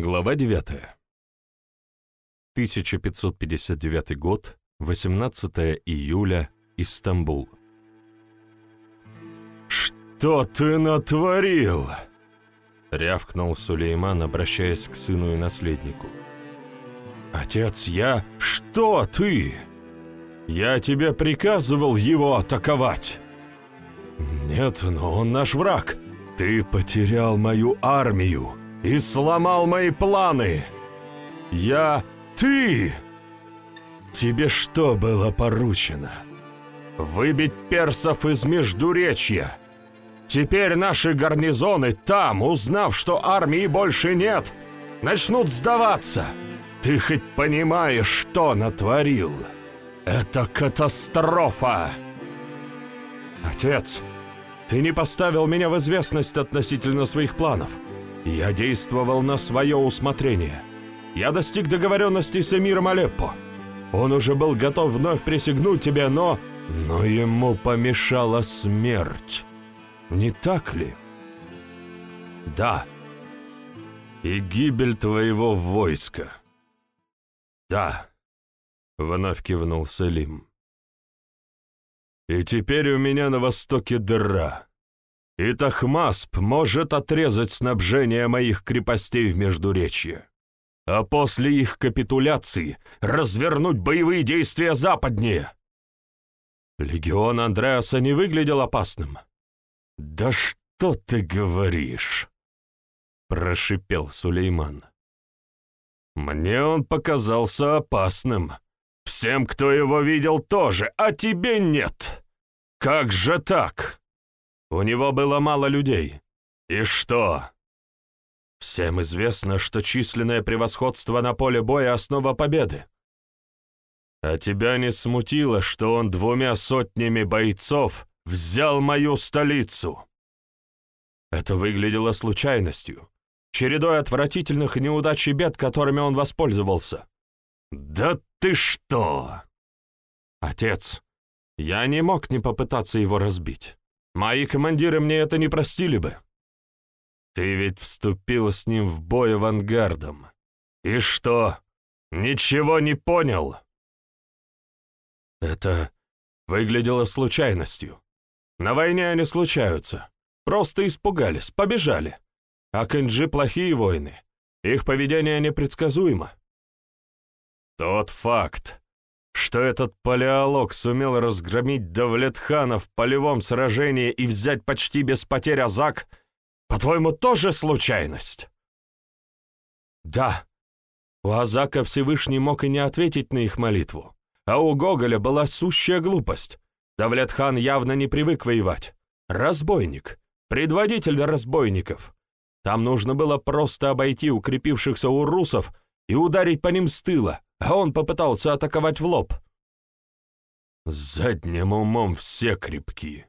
Глава 9. 1559 год, 18 июля, Истамбул. «Что ты натворил?» — рявкнул Сулейман, обращаясь к сыну и наследнику. «Отец, я... Что ты? Я тебе приказывал его атаковать!» «Нет, но он наш враг. Ты потерял мою армию!» И сломал мои планы. Я... ты! Тебе что было поручено? Выбить персов из Междуречья. Теперь наши гарнизоны там, узнав, что армии больше нет, начнут сдаваться. Ты хоть понимаешь, что натворил? Это катастрофа! Отец, ты не поставил меня в известность относительно своих планов. Я действовал на свое усмотрение. Я достиг договоренности с эмиром Алеппо. Он уже был готов вновь присягнуть тебе, но... Но ему помешала смерть. Не так ли? Да. И гибель твоего войска. Да. Вновь кивнул Салим. И теперь у меня на востоке дыра и Тахмасп может отрезать снабжение моих крепостей в Междуречье, а после их капитуляции развернуть боевые действия западнее. Легион Андреаса не выглядел опасным. «Да что ты говоришь?» — прошипел Сулейман. «Мне он показался опасным. Всем, кто его видел, тоже, а тебе нет. Как же так?» У него было мало людей. И что? Всем известно, что численное превосходство на поле боя — основа победы. А тебя не смутило, что он двумя сотнями бойцов взял мою столицу? Это выглядело случайностью, чередой отвратительных неудач и бед, которыми он воспользовался. «Да ты что!» «Отец, я не мог не попытаться его разбить. Мои командиры мне это не простили бы. Ты ведь вступил с ним в бой авангардом. И что, ничего не понял? Это выглядело случайностью. На войне они случаются. Просто испугались, побежали. А Кэнджи плохие воины. Их поведение непредсказуемо. Тот факт, что этот палеолог сумел разгромить Давлетхана в полевом сражении и взять почти без потерь Азак, по-твоему, тоже случайность? Да, у Азака Всевышний мог и не ответить на их молитву, а у Гоголя была сущая глупость. Давлетхан явно не привык воевать. Разбойник, предводитель разбойников. Там нужно было просто обойти укрепившихся урусов и ударить по ним с тыла, а он попытался атаковать в лоб. Задним умом все крепки.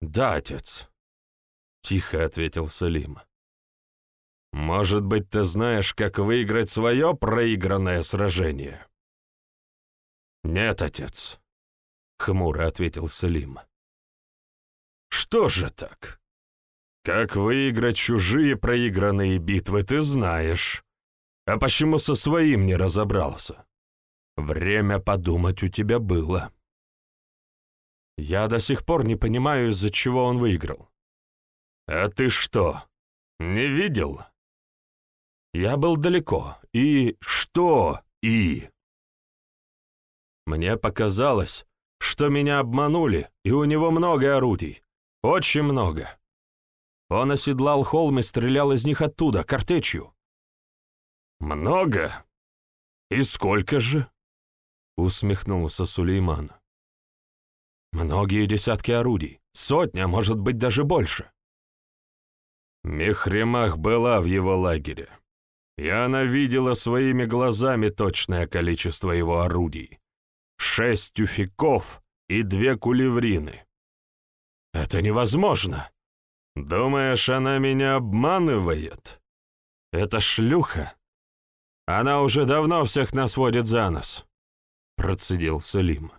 Да, отец, — тихо ответил Салим. Может быть, ты знаешь, как выиграть свое проигранное сражение? Нет, отец, — хмуро ответил Салим. Что же так? Как выиграть чужие проигранные битвы, ты знаешь. А почему со своим не разобрался? Время подумать у тебя было. Я до сих пор не понимаю, из-за чего он выиграл. А ты что, не видел? Я был далеко. И что «и»? Мне показалось, что меня обманули, и у него много орудий. Очень много. Он оседлал холм и стрелял из них оттуда, картечью. «Много? И сколько же?» — усмехнулся Сулейман. «Многие десятки орудий, сотня, может быть, даже больше». Мехремах была в его лагере, и она видела своими глазами точное количество его орудий. Шесть тюфяков и две кулеврины. «Это невозможно!» «Думаешь, она меня обманывает?» «Это шлюха она уже давно всех нас водит за нос», — процедил Салим.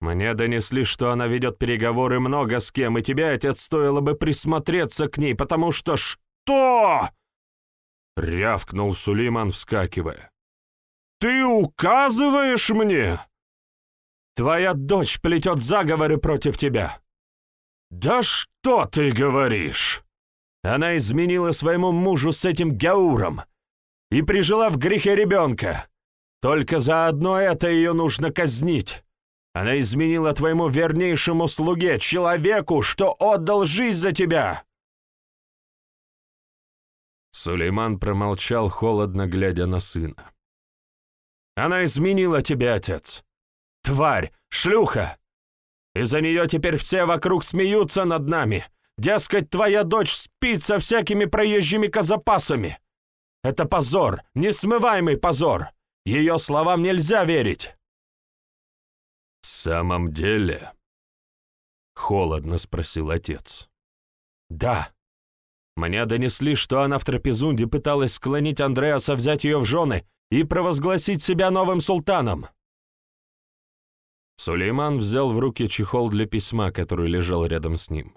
«Мне донесли, что она ведет переговоры много с кем, и тебе, отец, стоило бы присмотреться к ней, потому что...» «Что?» рявкнул Сулейман, вскакивая. «Ты указываешь мне?» «Твоя дочь плетет заговоры против тебя». «Да что ты говоришь?» Она изменила своему мужу с этим Гяуром и прижила в грехе ребенка. Только за одно это ее нужно казнить. Она изменила твоему вернейшему слуге, человеку, что отдал жизнь за тебя!» Сулейман промолчал, холодно глядя на сына. «Она изменила тебя, отец! Тварь! Шлюха! Из-за нее теперь все вокруг смеются над нами! Дескать, твоя дочь спит со всякими проезжими казапасами! Это позор! Несмываемый позор! Ее словам нельзя верить!» «В самом деле?» — холодно спросил отец. «Да. Мне донесли, что она в Трапезунде пыталась склонить Андреаса взять ее в жены и провозгласить себя новым султаном». Сулейман взял в руки чехол для письма, который лежал рядом с ним.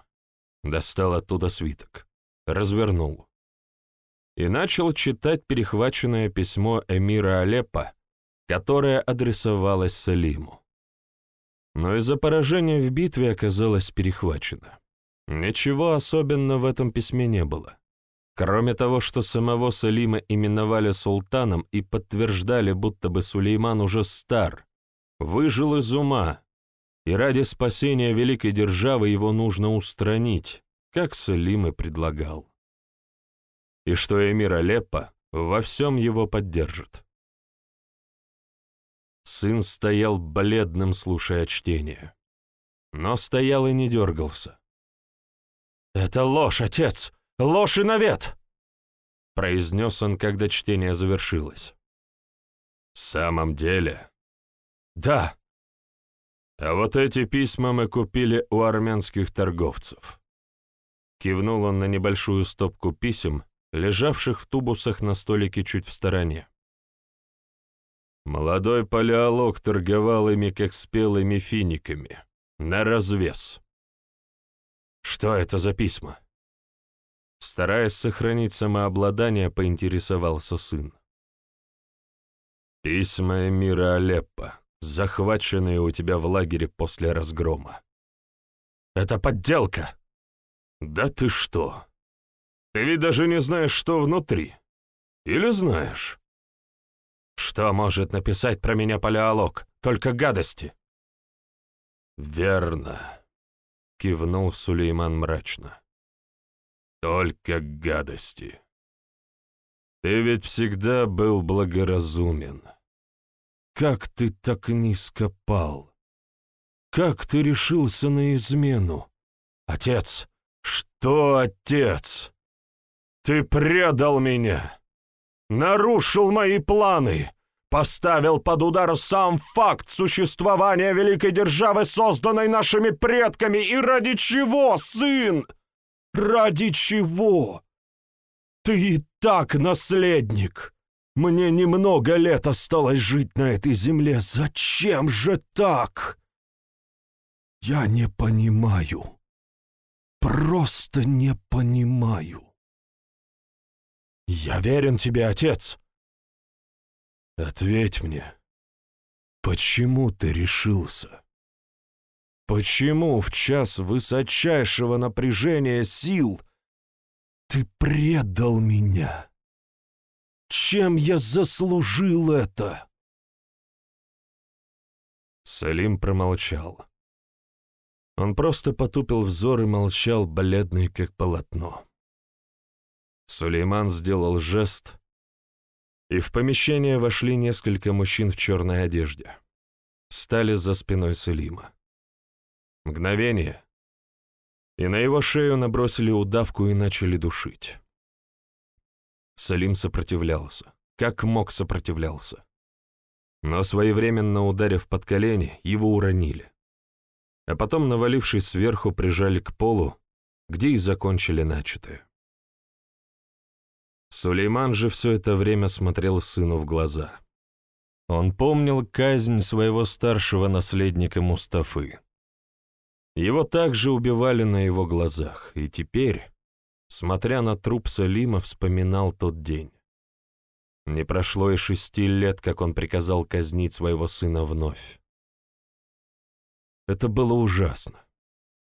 Достал оттуда свиток. Развернул. И начал читать перехваченное письмо эмира Алеппо, которое адресовалось Салиму но из-за поражения в битве оказалось перехвачено. Ничего особенного в этом письме не было. Кроме того, что самого Салима именовали султаном и подтверждали, будто бы Сулейман уже стар, выжил из ума, и ради спасения великой державы его нужно устранить, как Салим и предлагал. И что эмир Алеппо во всем его поддержит. Сын стоял бледным, слушая чтение. Но стоял и не дергался. «Это ложь, отец! Ложь и навет!» произнес он, когда чтение завершилось. «В самом деле?» «Да». «А вот эти письма мы купили у армянских торговцев». Кивнул он на небольшую стопку писем, лежавших в тубусах на столике чуть в стороне. Молодой палеолог торговал ими, как спелыми финиками, на развес. Что это за письма? Стараясь сохранить самообладание, поинтересовался сын. Письма Эмира Алеппо, захваченные у тебя в лагере после разгрома. Это подделка! Да ты что? Ты ведь даже не знаешь, что внутри. Или знаешь? Что может написать про меня палеолог? Только гадости. Верно, кивнул Сулейман мрачно. Только гадости. Ты ведь всегда был благоразумен. Как ты так низко пал? Как ты решился на измену? Отец, что отец? Ты предал меня! нарушил мои планы, поставил под удар сам факт существования великой державы, созданной нашими предками, и ради чего, сын? Ради чего? Ты и так наследник. Мне немного лет осталось жить на этой земле. Зачем же так? Я не понимаю. Просто не понимаю. «Я верен тебе, отец!» «Ответь мне, почему ты решился? Почему в час высочайшего напряжения сил ты предал меня? Чем я заслужил это?» Салим промолчал. Он просто потупил взор и молчал, бледный как полотно. Сулейман сделал жест, и в помещение вошли несколько мужчин в черной одежде. Стали за спиной Сулима. Мгновение, и на его шею набросили удавку и начали душить. Салим сопротивлялся, как мог сопротивлялся. Но своевременно ударив под колени, его уронили. А потом, навалившись сверху, прижали к полу, где и закончили начатое. Сулейман же все это время смотрел сыну в глаза. Он помнил казнь своего старшего наследника Мустафы. Его также убивали на его глазах, и теперь, смотря на труп Салима, вспоминал тот день. Не прошло и шести лет, как он приказал казнить своего сына вновь. Это было ужасно.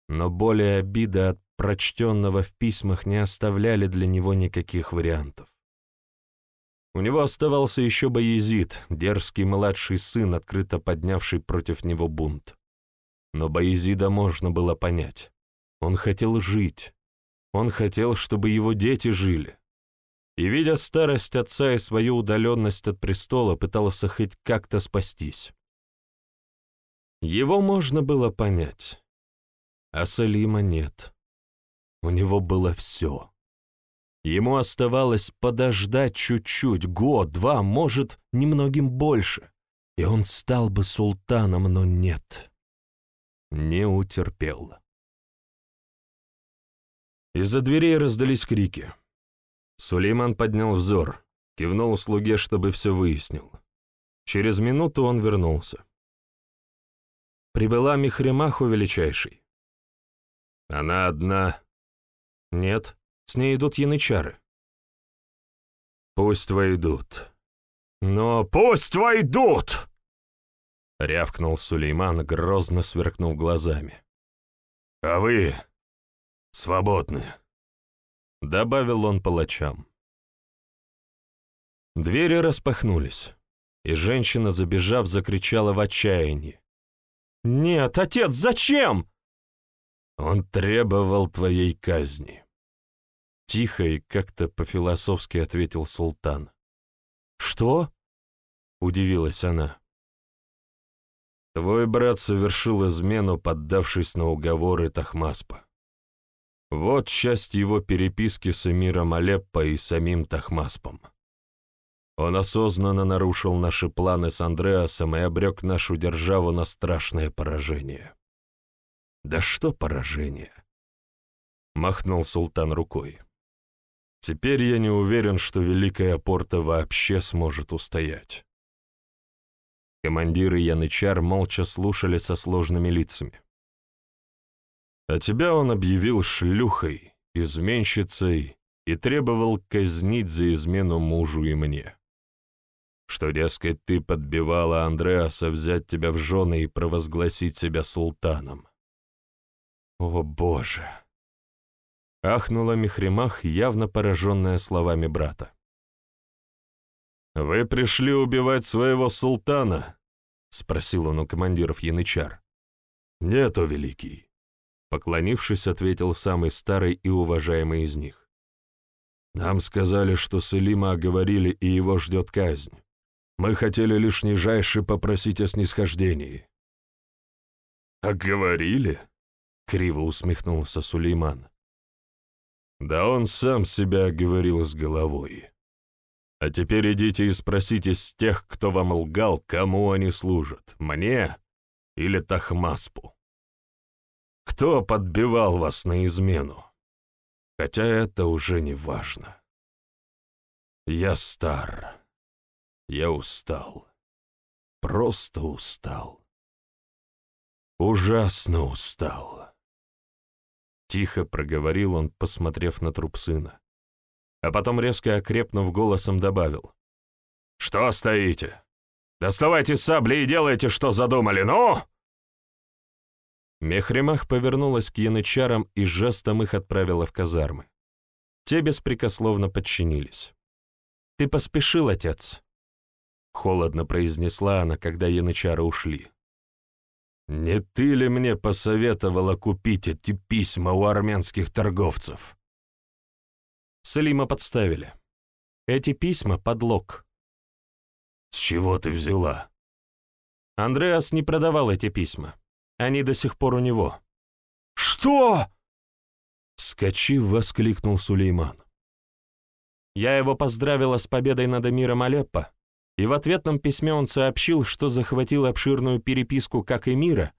Но более обида от прочтенного в письмах не оставляли для него никаких вариантов. У него оставался еще Боязид, дерзкий младший сын, открыто поднявший против него бунт. Но Боязида можно было понять. Он хотел жить. Он хотел, чтобы его дети жили. И, видя старость отца и свою удаленность от престола, пытался хоть как-то спастись. Его можно было понять. А Салима нет. У него было все. Ему оставалось подождать чуть-чуть, год, два, может, немногим больше, и он стал бы султаном, но нет. Не утерпел. Из-за дверей раздались крики. Сулейман поднял взор, кивнул слуге, чтобы все выяснил. Через минуту он вернулся. Прибыла Михремаху величайший. Она одна. Нет, с ней идут янычары. Пусть войдут. Но пусть войдут! Рявкнул Сулейман, грозно сверкнув глазами. А вы свободны. Добавил он палачам. Двери распахнулись, и женщина, забежав, закричала в отчаянии. «Нет, отец, зачем?» «Он требовал твоей казни». Тихо и как-то по-философски ответил султан. «Что?» — удивилась она. «Твой брат совершил измену, поддавшись на уговоры Тахмаспа. Вот часть его переписки с эмиром Алеппо и самим Тахмаспом. Он осознанно нарушил наши планы с Андреасом и обрек нашу державу на страшное поражение». «Да что поражение?» — махнул султан рукой. Теперь я не уверен, что Великая Порта вообще сможет устоять. Командиры Янычар молча слушали со сложными лицами. А тебя он объявил шлюхой, изменщицей и требовал казнить за измену мужу и мне. Что, дескать, ты подбивала Андреаса взять тебя в жены и провозгласить себя султаном. О, Боже! Ахнула Мехримах, явно пораженная словами брата. «Вы пришли убивать своего султана?» — спросил он у командиров янычар. «Нет, о великий», — поклонившись, ответил самый старый и уважаемый из них. «Нам сказали, что Селима оговорили, и его ждет казнь. Мы хотели лишь нижайше попросить о снисхождении». «Оговорили?» — криво усмехнулся Сулейман. Да он сам себя говорил с головой. А теперь идите и спросите с тех, кто вам лгал, кому они служат, мне или Тахмаспу. Кто подбивал вас на измену? Хотя это уже не важно. Я стар. Я устал. Просто устал. Ужасно устал. Тихо проговорил он, посмотрев на труп сына. А потом, резко окрепнув голосом, добавил. «Что стоите? Доставайте сабли и делайте, что задумали, ну!» Мехремах повернулась к янычарам и жестом их отправила в казармы. Те беспрекословно подчинились. «Ты поспешил, отец», — холодно произнесла она, когда янычары ушли. «Не ты ли мне посоветовала купить эти письма у армянских торговцев?» Салима подставили. Эти письма — подлог. «С чего ты взяла?» Андреас не продавал эти письма. Они до сих пор у него. «Что?» Скочив, воскликнул Сулейман. Я его поздравила с победой над эмиром Алеппо, и в ответном письме он сообщил, что захватил обширную переписку как эмира,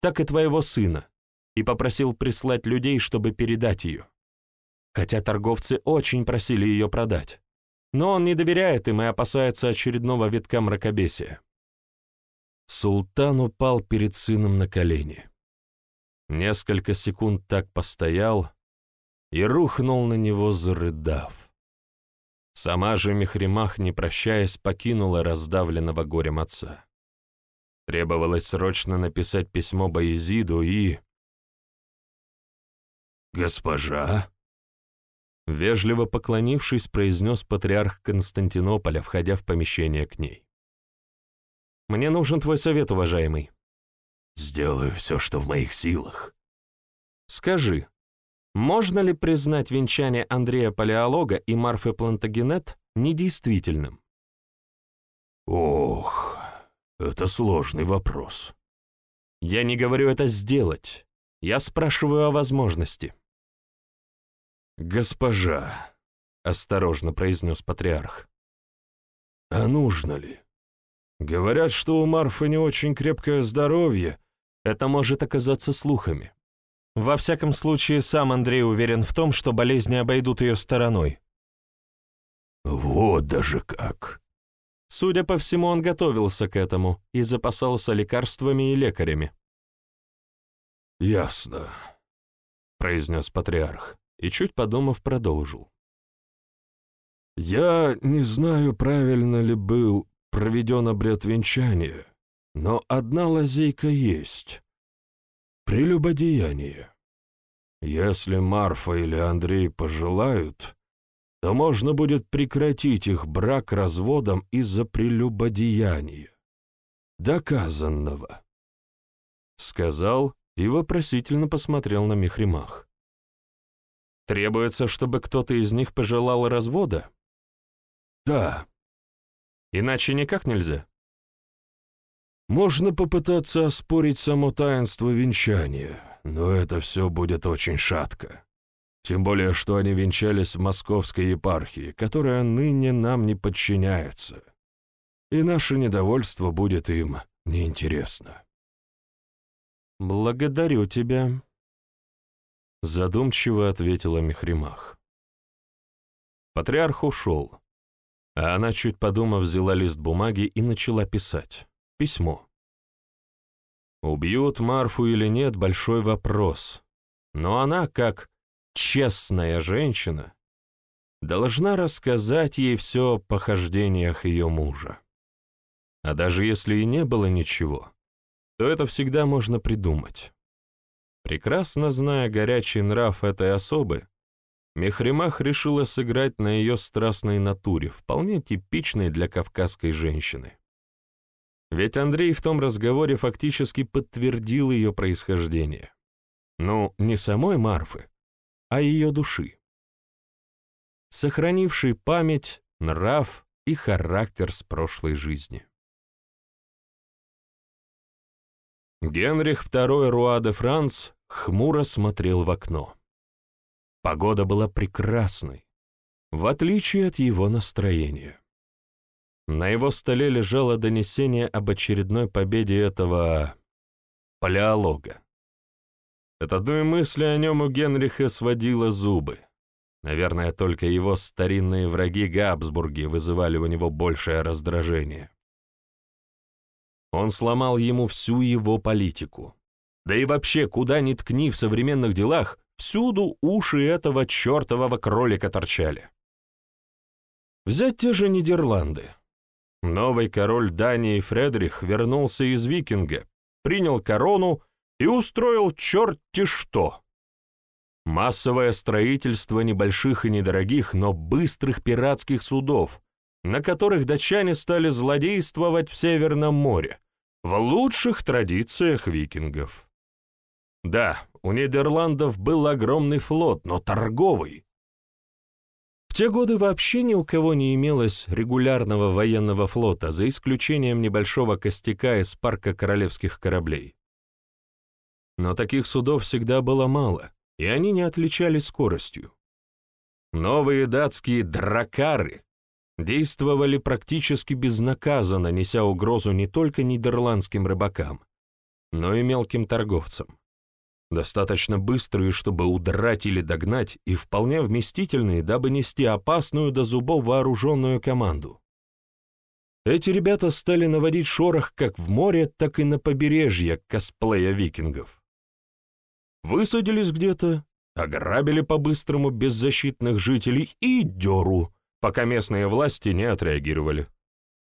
так и твоего сына, и попросил прислать людей, чтобы передать ее. Хотя торговцы очень просили ее продать. Но он не доверяет им и опасается очередного витка мракобесия. Султан упал перед сыном на колени. Несколько секунд так постоял и рухнул на него, зарыдав. Сама же Мехримах, не прощаясь, покинула раздавленного горем отца. Требовалось срочно написать письмо Боязиду и... «Госпожа?» Вежливо поклонившись, произнес патриарх Константинополя, входя в помещение к ней. «Мне нужен твой совет, уважаемый». «Сделаю все, что в моих силах». «Скажи, можно ли признать венчание Андрея Палеолога и Марфы Плантагенет недействительным?» «Ох, это сложный вопрос». «Я не говорю это сделать. Я спрашиваю о возможности». «Госпожа», — осторожно произнес патриарх, — «а нужно ли? Говорят, что у Марфы не очень крепкое здоровье. Это может оказаться слухами. Во всяком случае, сам Андрей уверен в том, что болезни обойдут ее стороной». «Вот даже как!» Судя по всему, он готовился к этому и запасался лекарствами и лекарями. «Ясно», — произнес патриарх и, чуть подумав, продолжил. «Я не знаю, правильно ли был проведен обряд венчания, но одна лазейка есть — прелюбодеяние. Если Марфа или Андрей пожелают, то можно будет прекратить их брак разводом из-за прелюбодеяния, доказанного», — сказал и вопросительно посмотрел на Мехримах. Требуется, чтобы кто-то из них пожелал развода? Да. Иначе никак нельзя? Можно попытаться оспорить само таинство венчания, но это все будет очень шатко. Тем более, что они венчались в московской епархии, которая ныне нам не подчиняется. И наше недовольство будет им неинтересно. «Благодарю тебя», Задумчиво ответила Мехримах. Патриарх ушел, а она, чуть подумав, взяла лист бумаги и начала писать. Письмо. Убьют Марфу или нет — большой вопрос. Но она, как честная женщина, должна рассказать ей все о похождениях ее мужа. А даже если и не было ничего, то это всегда можно придумать. Прекрасно зная горячий нрав этой особы, Мехримах решила сыграть на ее страстной натуре, вполне типичной для кавказской женщины. Ведь Андрей в том разговоре фактически подтвердил ее происхождение. Ну, не самой Марфы, а ее души. Сохранивший память, нрав и характер с прошлой жизни. Генрих II Руа де Франц хмуро смотрел в окно. Погода была прекрасной, в отличие от его настроения. На его столе лежало донесение об очередной победе этого... палеолога. От одной мысли о нем у Генриха сводило зубы. Наверное, только его старинные враги Габсбурги вызывали у него большее раздражение. Он сломал ему всю его политику. Да и вообще, куда ни ткни в современных делах, всюду уши этого чертового кролика торчали. Взять те же Нидерланды. Новый король Дании Фредрих вернулся из викинга, принял корону и устроил черти что. Массовое строительство небольших и недорогих, но быстрых пиратских судов, на которых датчане стали злодействовать в Северном море, в лучших традициях викингов. Да, у Нидерландов был огромный флот, но торговый. В те годы вообще ни у кого не имелось регулярного военного флота, за исключением небольшого костяка из парка королевских кораблей. Но таких судов всегда было мало, и они не отличались скоростью. Новые датские дракары действовали практически безнаказанно, неся угрозу не только нидерландским рыбакам, но и мелким торговцам. Достаточно быстрые, чтобы удрать или догнать, и вполне вместительные, дабы нести опасную до зубов вооруженную команду. Эти ребята стали наводить шорох как в море, так и на побережье косплея викингов. Высадились где-то, ограбили по-быстрому беззащитных жителей и дёру, пока местные власти не отреагировали.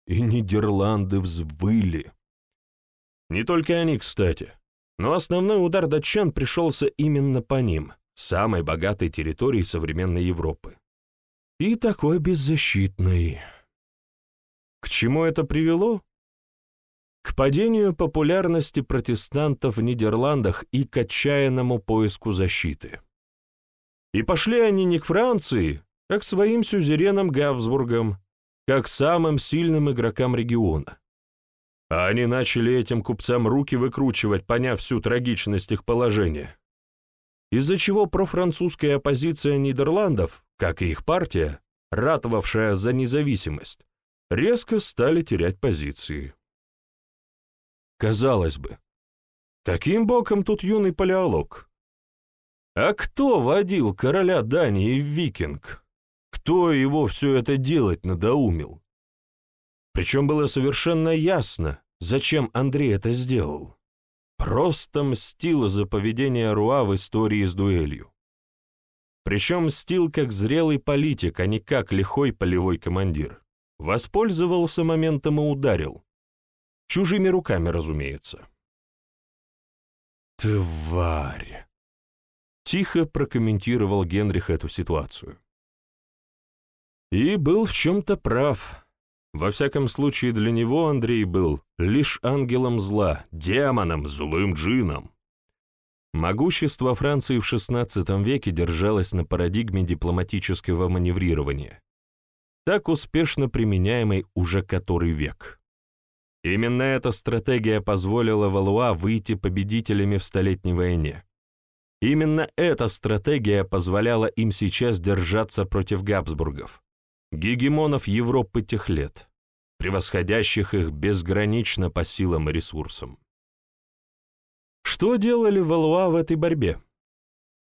И Нидерланды взвыли. Не только они, кстати. Но основной удар датчан пришелся именно по ним, самой богатой территории современной Европы. И такой беззащитной. К чему это привело? К падению популярности протестантов в Нидерландах и к отчаянному поиску защиты. И пошли они не к Франции, а к своим сюзеренам Габсбургам, как самым сильным игрокам региона. А они начали этим купцам руки выкручивать, поняв всю трагичность их положения. Из-за чего профранцузская оппозиция Нидерландов, как и их партия, ратовавшая за независимость, резко стали терять позиции. Казалось бы, каким боком тут юный палеолог? А кто водил короля Дании в викинг? Кто его все это делать надоумил? Причем было совершенно ясно, зачем Андрей это сделал. Просто мстил за поведение Руа в истории с дуэлью. Причем мстил как зрелый политик, а не как лихой полевой командир. Воспользовался моментом и ударил. Чужими руками, разумеется. «Тварь!» — тихо прокомментировал Генрих эту ситуацию. И был в чем-то прав. Во всяком случае, для него Андрей был лишь ангелом зла, демоном, злым джином. Могущество Франции в XVI веке держалось на парадигме дипломатического маневрирования, так успешно применяемой уже который век. Именно эта стратегия позволила Валуа выйти победителями в Столетней войне. Именно эта стратегия позволяла им сейчас держаться против Габсбургов, гегемонов Европы тех лет, превосходящих их безгранично по силам и ресурсам. Что делали Валуа в этой борьбе?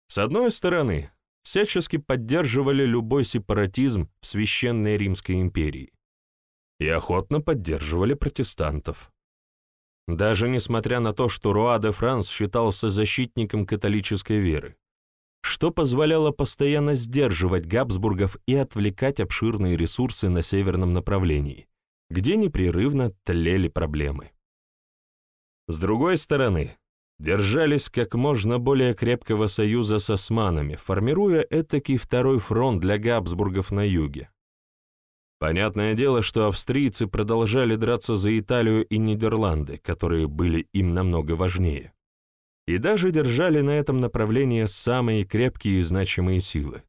С одной стороны, всячески поддерживали любой сепаратизм в Священной Римской империи и охотно поддерживали протестантов. Даже несмотря на то, что Руа де Франс считался защитником католической веры, что позволяло постоянно сдерживать Габсбургов и отвлекать обширные ресурсы на северном направлении, где непрерывно тлели проблемы. С другой стороны, держались как можно более крепкого союза с османами, формируя этакий второй фронт для Габсбургов на юге, Понятное дело, что австрийцы продолжали драться за Италию и Нидерланды, которые были им намного важнее, и даже держали на этом направлении самые крепкие и значимые силы.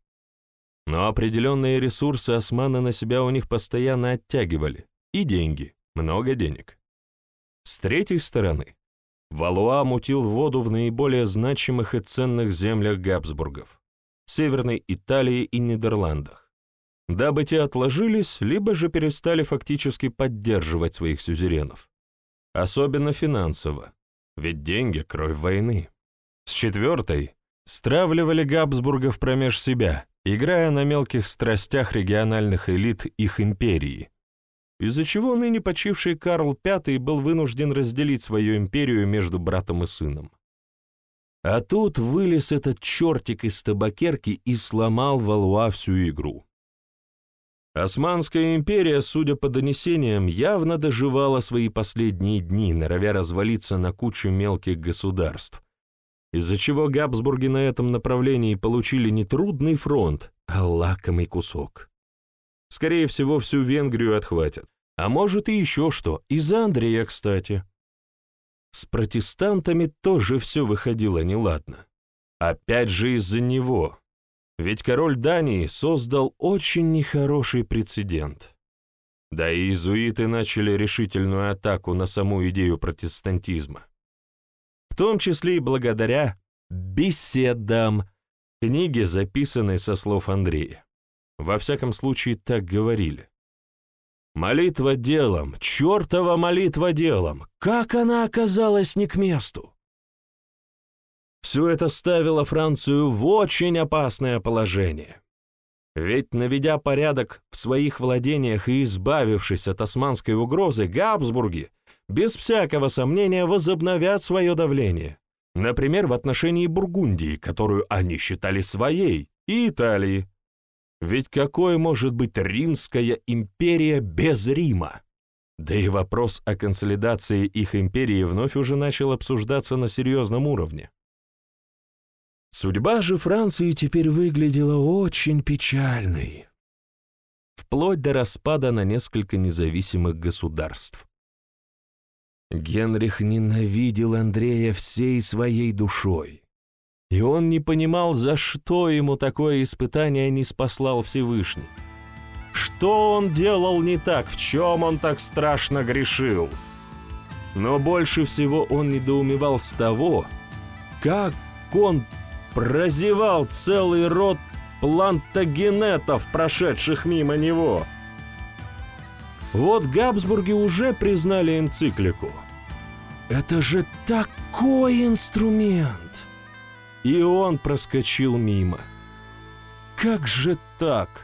Но определенные ресурсы османы на себя у них постоянно оттягивали, и деньги, много денег. С третьей стороны, Валуа мутил воду в наиболее значимых и ценных землях Габсбургов, Северной Италии и Нидерландах дабы те отложились, либо же перестали фактически поддерживать своих сюзеренов. Особенно финансово, ведь деньги — кровь войны. С четвертой стравливали Габсбургов промеж себя, играя на мелких страстях региональных элит их империи, из-за чего ныне почивший Карл V был вынужден разделить свою империю между братом и сыном. А тут вылез этот чертик из табакерки и сломал Валуа всю игру. Османская империя, судя по донесениям, явно доживала свои последние дни, норовя развалиться на кучу мелких государств, из-за чего Габсбурги на этом направлении получили не трудный фронт, а лакомый кусок. Скорее всего, всю Венгрию отхватят. А может и еще что, из-за Андрея, кстати. С протестантами тоже все выходило неладно. Опять же из-за него. Ведь король Дании создал очень нехороший прецедент. Да и иезуиты начали решительную атаку на саму идею протестантизма. В том числе и благодаря беседам, книге, записанной со слов Андрея. Во всяком случае, так говорили. Молитва делом, чертова молитва делом, как она оказалась не к месту? Все это ставило Францию в очень опасное положение. Ведь, наведя порядок в своих владениях и избавившись от османской угрозы, Габсбурги, без всякого сомнения, возобновят свое давление. Например, в отношении Бургундии, которую они считали своей, и Италии. Ведь какой может быть Римская империя без Рима? Да и вопрос о консолидации их империи вновь уже начал обсуждаться на серьезном уровне. Судьба же Франции теперь выглядела очень печальной, вплоть до распада на несколько независимых государств. Генрих ненавидел Андрея всей своей душой, и он не понимал, за что ему такое испытание не спаслал Всевышний. Что он делал не так, в чем он так страшно грешил? Но больше всего он недоумевал с того, как он прозевал целый род плантагенетов, прошедших мимо него. Вот Габсбурги уже признали энциклику. Это же такой инструмент! И он проскочил мимо. Как же так?